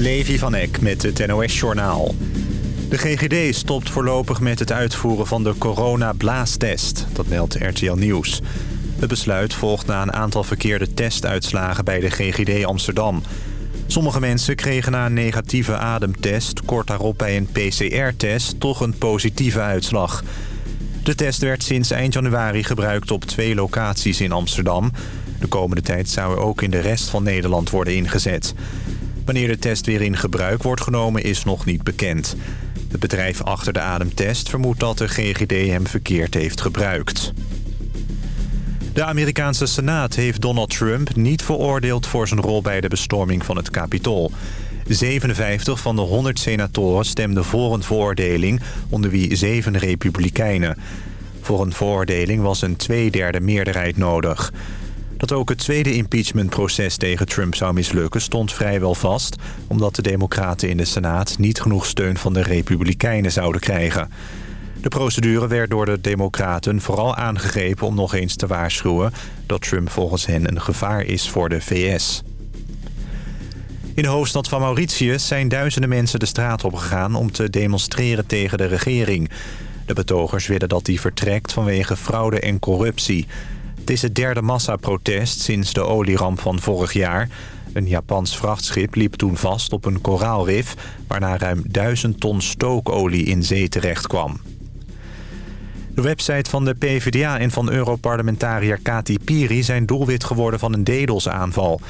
Levi van Eck met het NOS-journaal. De GGD stopt voorlopig met het uitvoeren van de corona-blaastest. Dat meldt RTL Nieuws. Het besluit volgt na een aantal verkeerde testuitslagen bij de GGD Amsterdam. Sommige mensen kregen na een negatieve ademtest... kort daarop bij een PCR-test toch een positieve uitslag. De test werd sinds eind januari gebruikt op twee locaties in Amsterdam. De komende tijd zou er ook in de rest van Nederland worden ingezet. Wanneer de test weer in gebruik wordt genomen is nog niet bekend. Het bedrijf achter de ademtest vermoedt dat de GGD hem verkeerd heeft gebruikt. De Amerikaanse Senaat heeft Donald Trump niet veroordeeld voor zijn rol bij de bestorming van het Capitool. 57 van de 100 senatoren stemden voor een veroordeling, onder wie 7 republikeinen. Voor een veroordeling was een tweederde meerderheid nodig. Dat ook het tweede impeachmentproces tegen Trump zou mislukken stond vrijwel vast... omdat de democraten in de Senaat niet genoeg steun van de republikeinen zouden krijgen. De procedure werd door de democraten vooral aangegrepen om nog eens te waarschuwen... dat Trump volgens hen een gevaar is voor de VS. In de hoofdstad van Mauritius zijn duizenden mensen de straat opgegaan... om te demonstreren tegen de regering. De betogers willen dat die vertrekt vanwege fraude en corruptie... Het is het derde massaprotest sinds de olieramp van vorig jaar. Een Japans vrachtschip liep toen vast op een koraalrif... waarna ruim 1000 ton stookolie in zee terecht kwam. De website van de PvdA en van Europarlementariër Kati Piri... zijn doelwit geworden van een DDoS-aanval.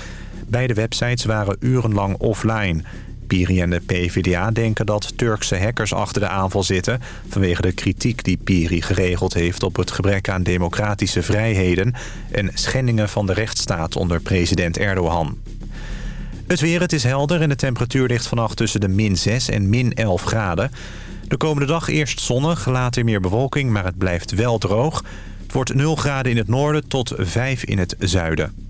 Beide websites waren urenlang offline... Piri en de PvdA denken dat Turkse hackers achter de aanval zitten... vanwege de kritiek die Piri geregeld heeft op het gebrek aan democratische vrijheden... en schendingen van de rechtsstaat onder president Erdogan. Het weer, het is helder en de temperatuur ligt vannacht tussen de min 6 en min 11 graden. De komende dag eerst zonnig, later meer bewolking, maar het blijft wel droog. Het wordt 0 graden in het noorden tot 5 in het zuiden.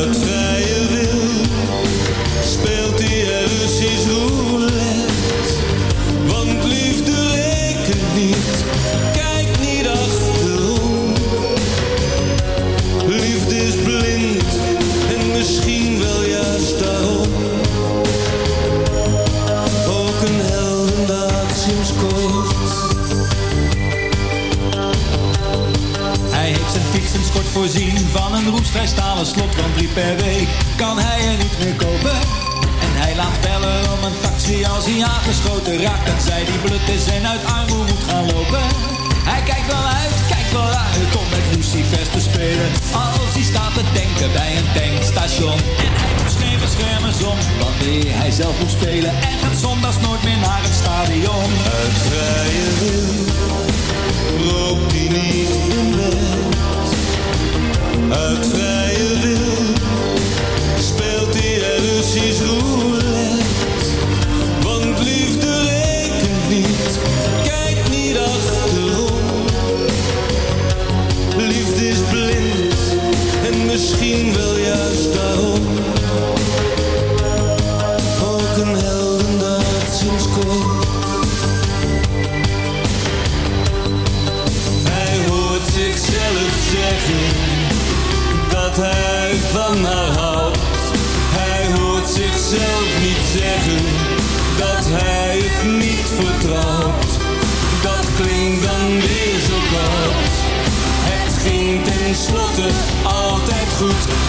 Uit voorzien van een roestvrij stalen slot, want drie per week kan hij er niet meer kopen. En hij laat bellen om een taxi als hij aangeschoten raakt, dat zij die blut is en uit armoede moet gaan lopen. Hij kijkt wel uit, kijkt wel uit om met Lucifers te spelen, als hij staat te denken bij een tankstation. En hij doet geen beschermers om, wanneer hij zelf moet spelen en gaat zondags nooit meer naar het stadion. Uit vrije wil loopt hij niet in bed. Uit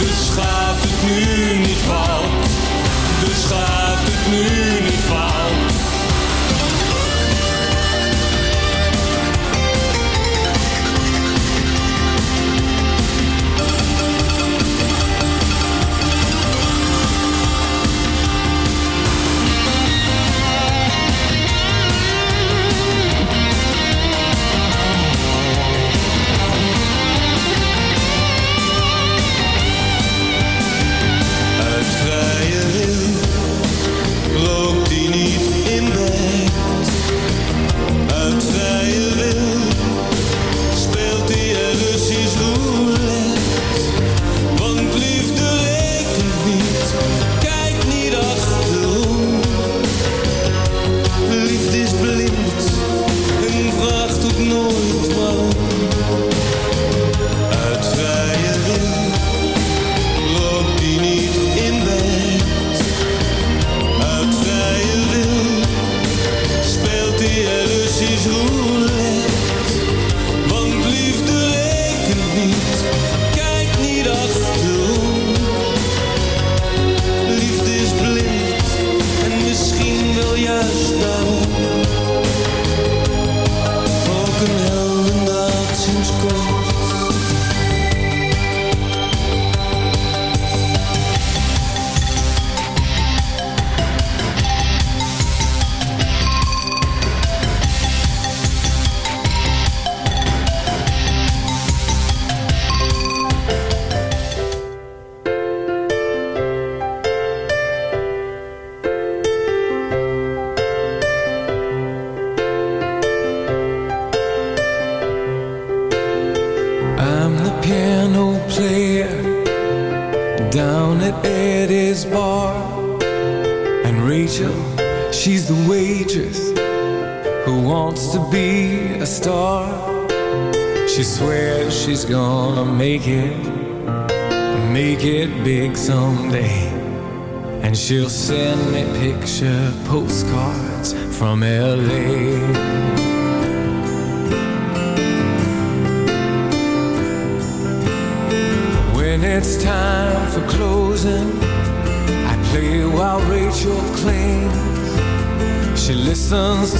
dus gaat het nu niet fout.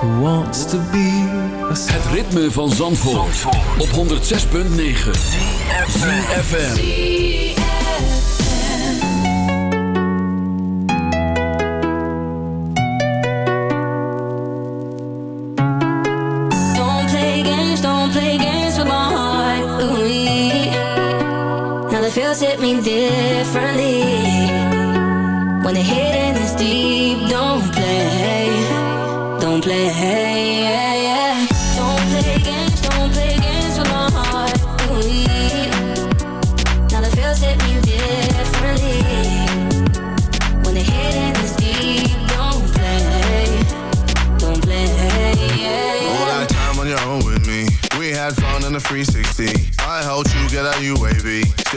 who wants to be Het ritme van Zandvoort, Zandvoort. op 106.9 CFFM Don't play games, don't play games with my heart. Ooh, Now the feels hit me differently. When the hidden is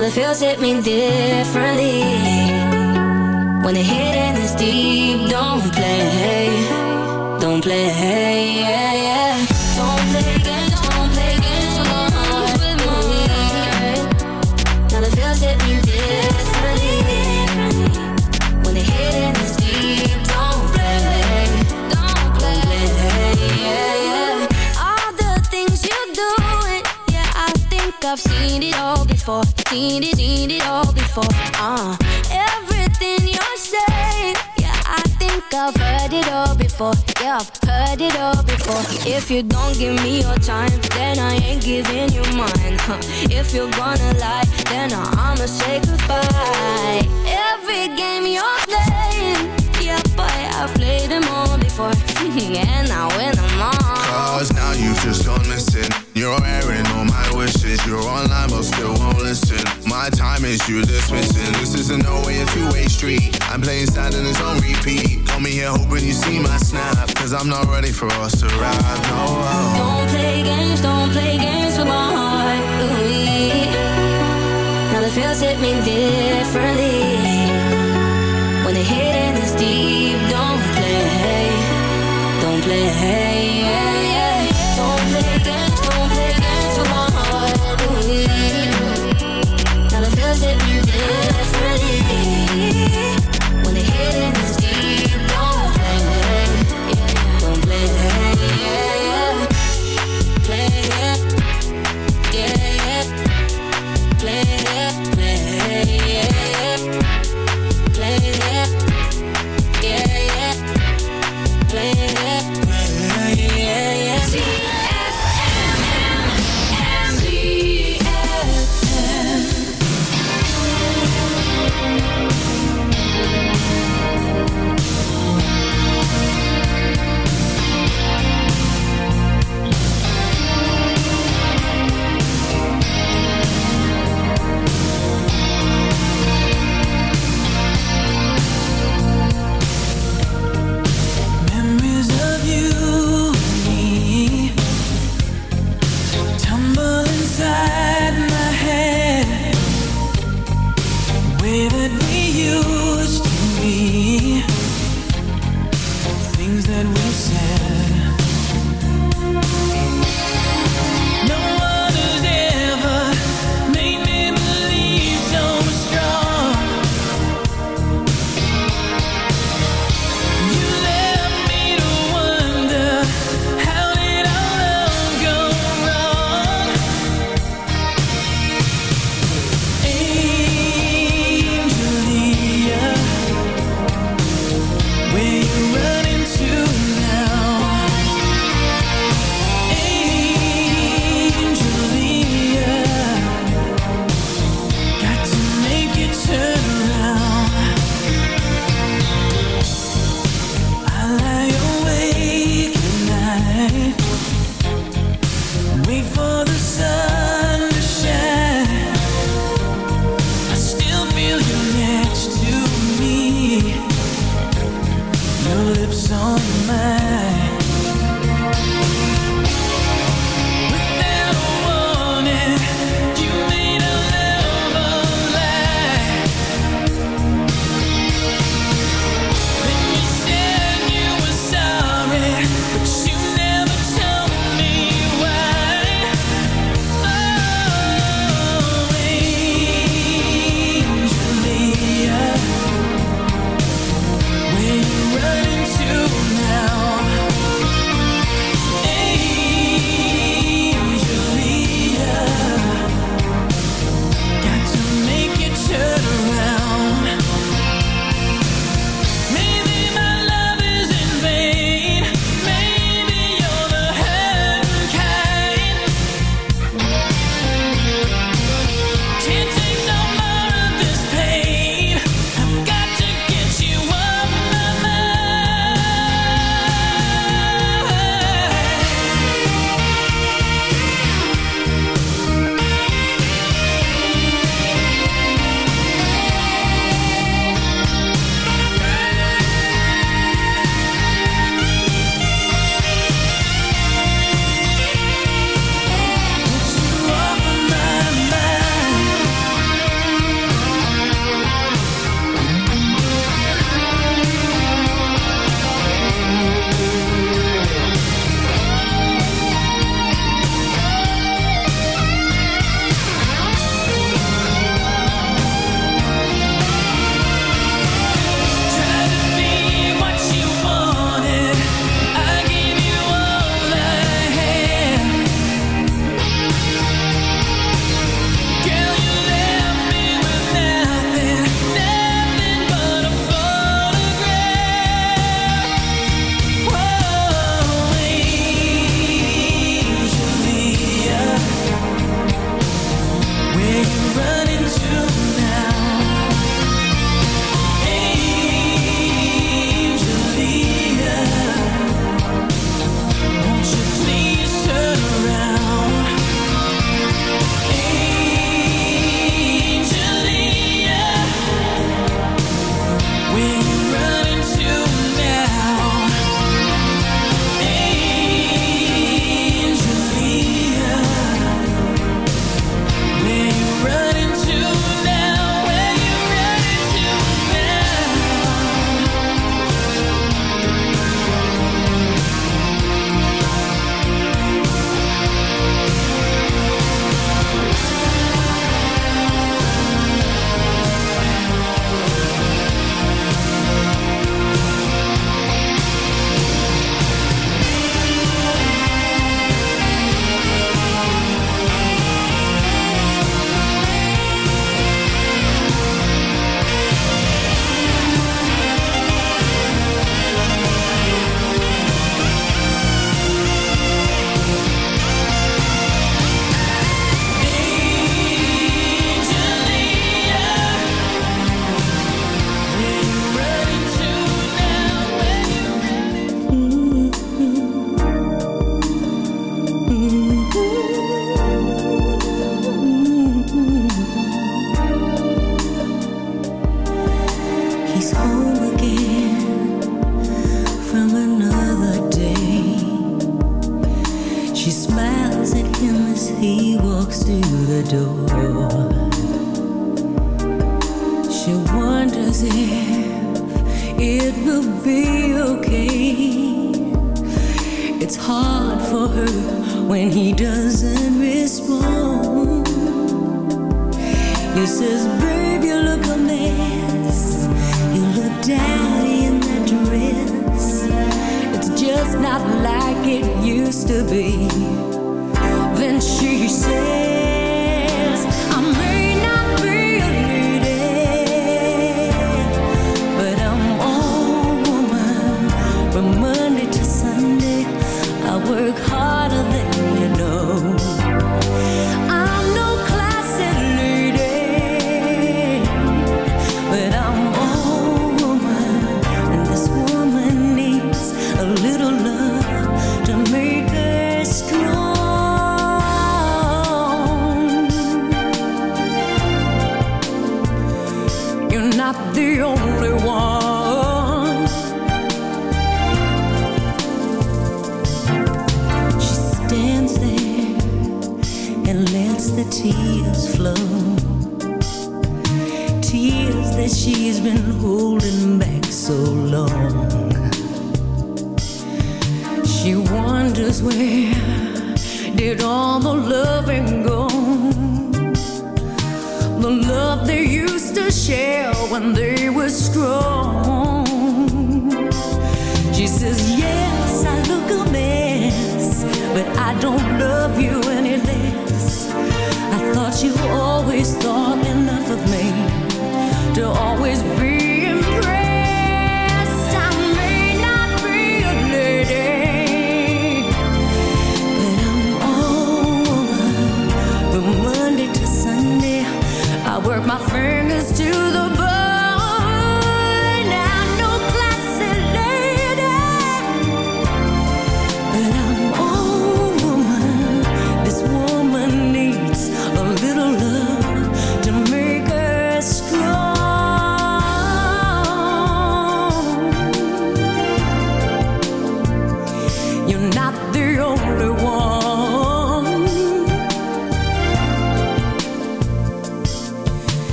now the feels hit me differently. When the hidden is deep, don't play, don't play, yeah, yeah. Don't play games, don't play games with heart. Now the feels hit me differently. When the hidden is deep, don't play, don't play, yeah, yeah. All the things you do, yeah, I think I've seen it all before, seen it, seen it all before. Uh, everything you're saying, yeah, I think I've heard it all before. Yeah, I've heard it all before. If you don't give me your time, then I ain't giving you mine. Huh. If you're gonna lie, then I'ma say goodbye. Every game you're playing, yeah, boy, I've played them all before, and is you dismissing. This isn't no way a two-way street. I'm playing and it's on repeat. Call me here hoping you see my snap. Cause I'm not ready for us to ride. No. Don't play games, don't play games with my heart. Ooh, now the feels hit me differently. When the hidden is deep, don't play, don't play, yeah, yeah.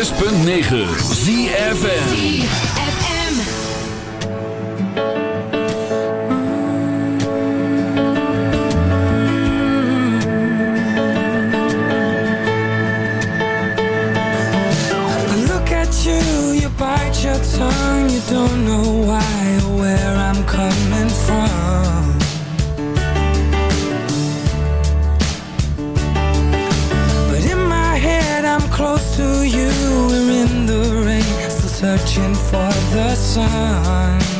106.9 ZFN searching for the sun.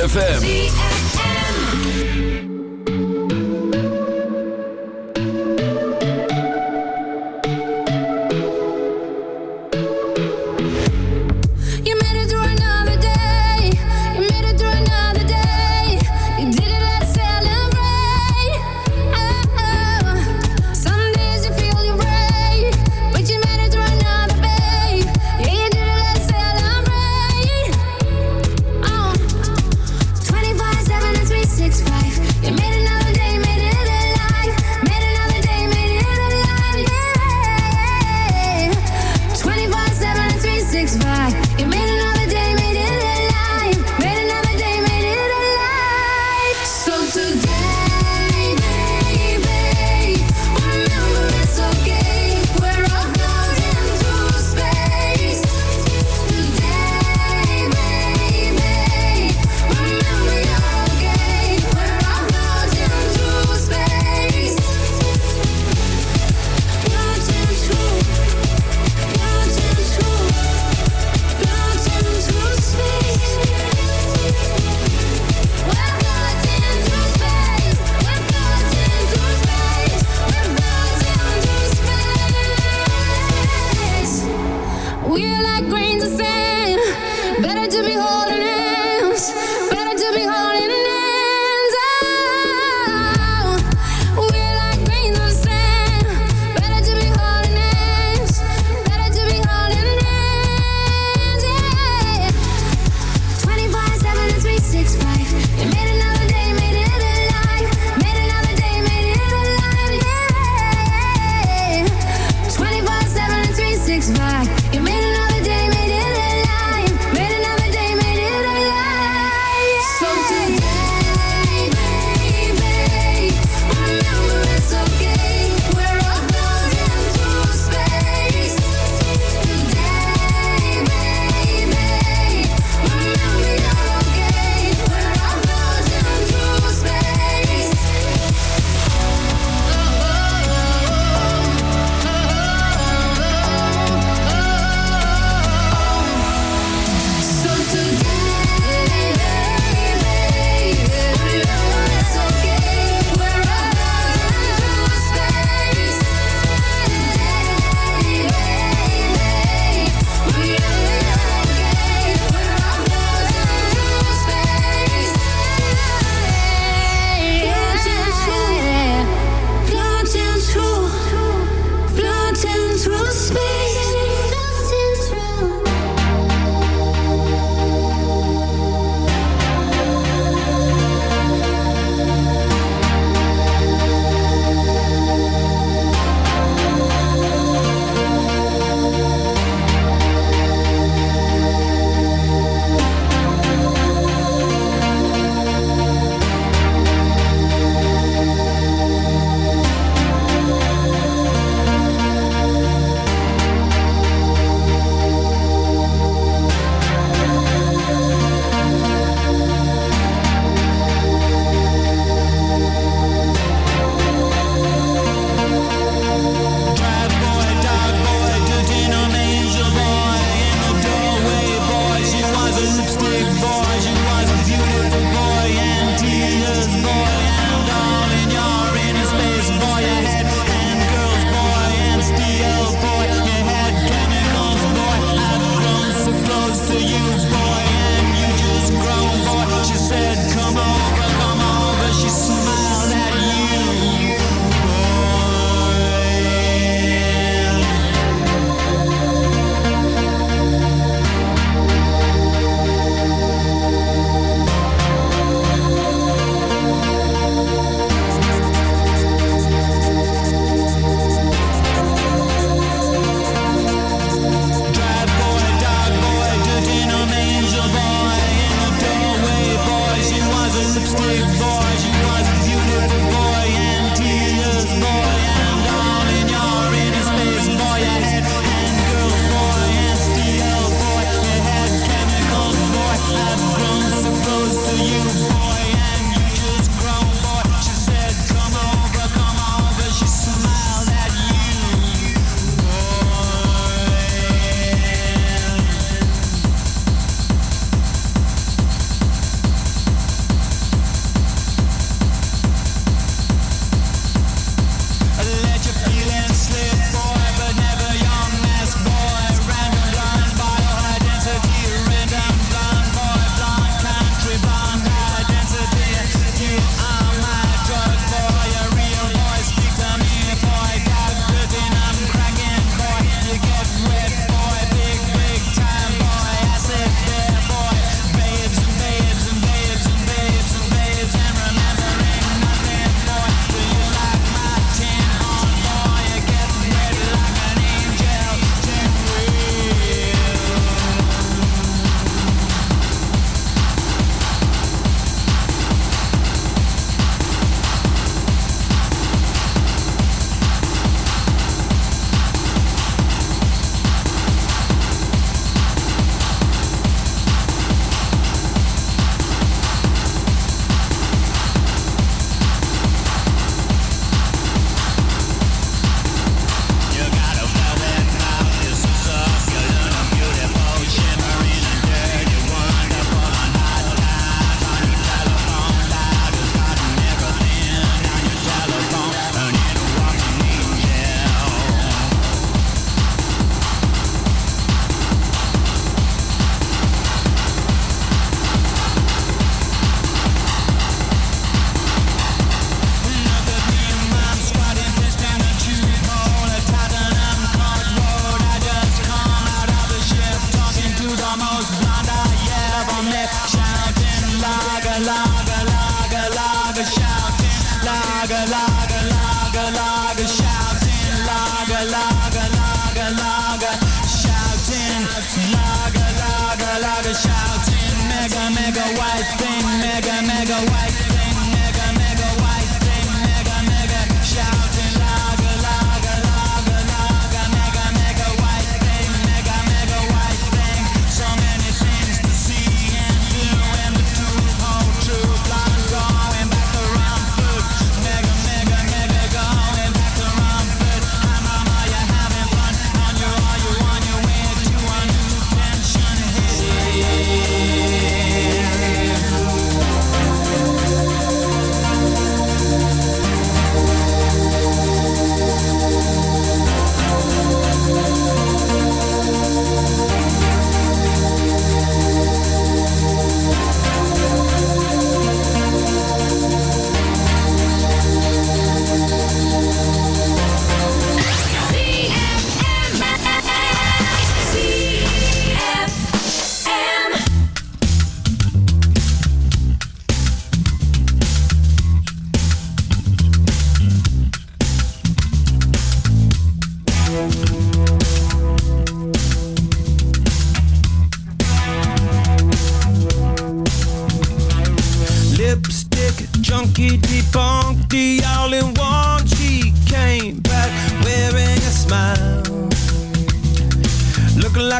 ZFM.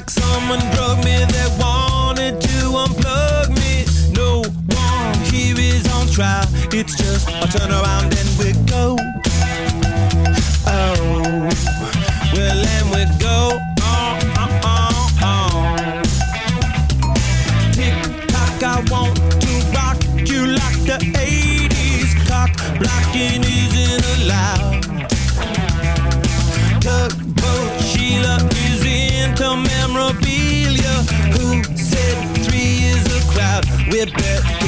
like someone drug me they wanted to unplug me. No one here is on trial. It's just a turn around and we go. We're built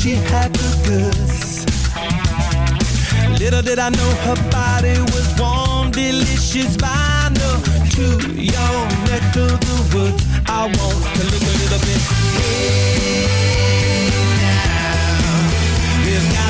she had the goods. Little did I know her body was warm, delicious by no to your neck of the woods. I want to look a little bit. Hey now,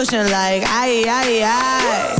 Pushing like aye, aye, aye.